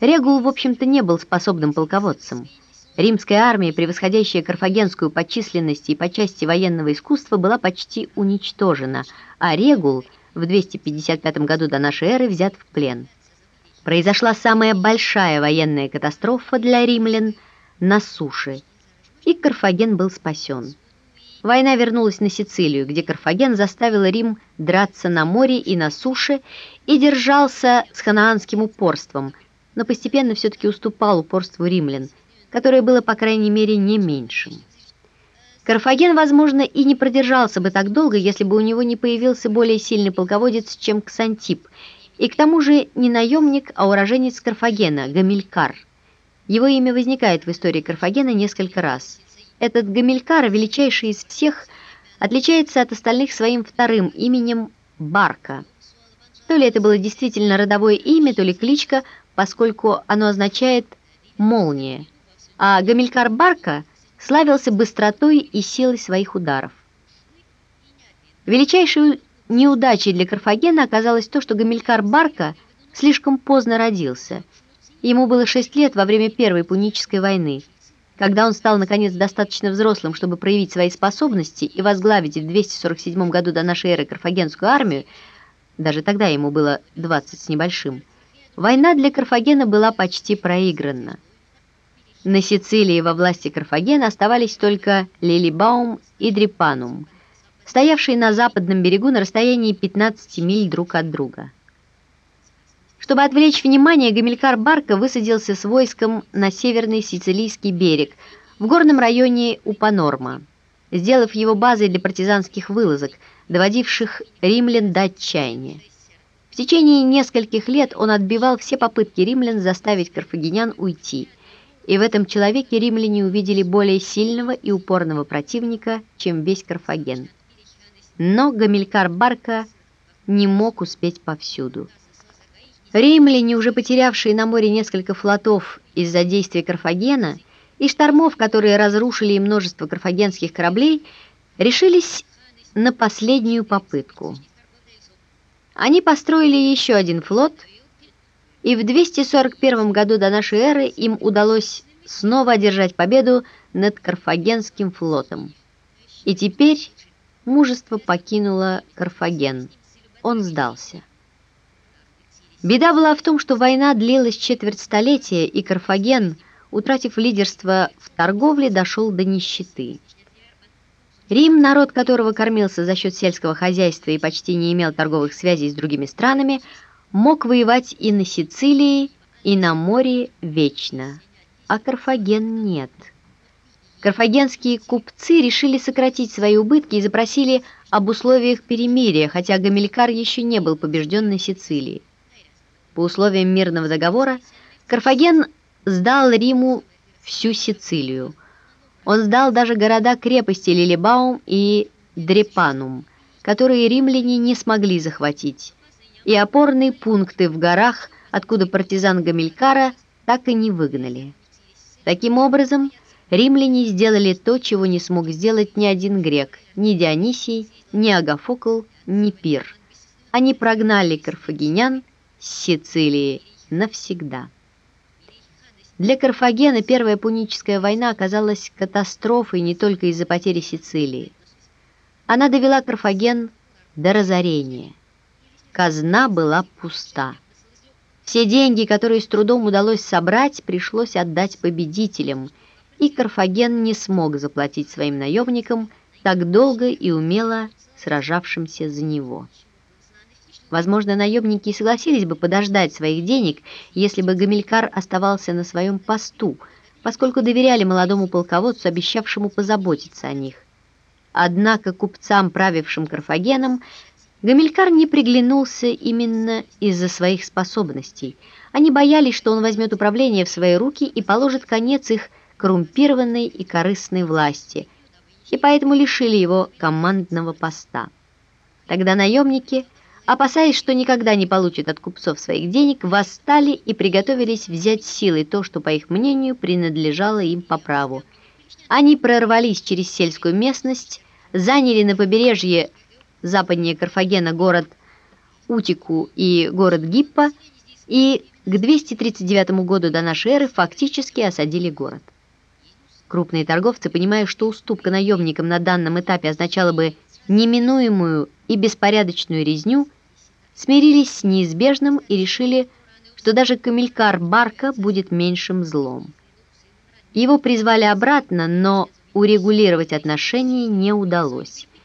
Регул, в общем-то, не был способным полководцем. Римская армия, превосходящая карфагенскую по численности и по части военного искусства, была почти уничтожена, а Регул в 255 году до нашей эры взят в плен. Произошла самая большая военная катастрофа для римлян на суше, и Карфаген был спасен. Война вернулась на Сицилию, где Карфаген заставил Рим драться на море и на суше и держался с ханаанским упорством, но постепенно все-таки уступал упорству римлян, которое было, по крайней мере, не меньшим. Карфаген, возможно, и не продержался бы так долго, если бы у него не появился более сильный полководец, чем Ксантип, и к тому же не наемник, а уроженец Карфагена, Гамилькар. Его имя возникает в истории Карфагена несколько раз – этот Гамилькар, величайший из всех, отличается от остальных своим вторым именем Барка. То ли это было действительно родовое имя, то ли кличка, поскольку оно означает «молния», а Гамилькар Барка славился быстротой и силой своих ударов. Величайшей неудачей для Карфагена оказалось то, что Гамилькар Барка слишком поздно родился. Ему было 6 лет во время Первой Пунической войны. Когда он стал, наконец, достаточно взрослым, чтобы проявить свои способности и возглавить в 247 году до нашей эры Карфагенскую армию, даже тогда ему было 20 с небольшим, война для Карфагена была почти проиграна. На Сицилии во власти Карфагена оставались только Лилибаум и Дрипанум, стоявшие на западном берегу на расстоянии 15 миль друг от друга. Чтобы отвлечь внимание, Гамилькар Барка высадился с войском на северный сицилийский берег, в горном районе Упанорма, сделав его базой для партизанских вылазок, доводивших римлян до отчаяния. В течение нескольких лет он отбивал все попытки римлян заставить карфагенян уйти, и в этом человеке римляне увидели более сильного и упорного противника, чем весь Карфаген. Но Гамилькар Барка не мог успеть повсюду. Римляне, уже потерявшие на море несколько флотов из-за действий Карфагена и штормов, которые разрушили множество карфагенских кораблей, решились на последнюю попытку. Они построили еще один флот, и в 241 году до нашей эры им удалось снова одержать победу над Карфагенским флотом. И теперь мужество покинуло Карфаген. Он сдался. Беда была в том, что война длилась четверть столетия, и Карфаген, утратив лидерство в торговле, дошел до нищеты. Рим, народ которого кормился за счет сельского хозяйства и почти не имел торговых связей с другими странами, мог воевать и на Сицилии, и на море вечно, а Карфаген нет. Карфагенские купцы решили сократить свои убытки и запросили об условиях перемирия, хотя Гамилькар еще не был побежден на Сицилии. По условиям мирного договора Карфаген сдал Риму всю Сицилию. Он сдал даже города-крепости Лилибаум и Дрепанум, которые римляне не смогли захватить, и опорные пункты в горах, откуда партизан Гамилькара так и не выгнали. Таким образом, римляне сделали то, чего не смог сделать ни один грек, ни Дионисий, ни Агафокл, ни Пир. Они прогнали карфагенян Сицилии навсегда. Для Карфагена Первая Пуническая война оказалась катастрофой не только из-за потери Сицилии. Она довела Карфаген до разорения. Казна была пуста. Все деньги, которые с трудом удалось собрать, пришлось отдать победителям, и Карфаген не смог заплатить своим наемникам так долго и умело сражавшимся за него. Возможно, наемники согласились бы подождать своих денег, если бы Гамилькар оставался на своем посту, поскольку доверяли молодому полководцу, обещавшему позаботиться о них. Однако купцам, правившим Карфагеном, Гамилькар не приглянулся именно из-за своих способностей. Они боялись, что он возьмет управление в свои руки и положит конец их коррумпированной и корыстной власти, и поэтому лишили его командного поста. Тогда наемники опасаясь, что никогда не получат от купцов своих денег, восстали и приготовились взять силой то, что, по их мнению, принадлежало им по праву. Они прорвались через сельскую местность, заняли на побережье западнее Карфагена город Утику и город Гиппа и к 239 году до нашей эры фактически осадили город. Крупные торговцы, понимая, что уступка наемникам на данном этапе означала бы неминуемую и беспорядочную резню, смирились с неизбежным и решили, что даже камелькар Барка будет меньшим злом. Его призвали обратно, но урегулировать отношения не удалось.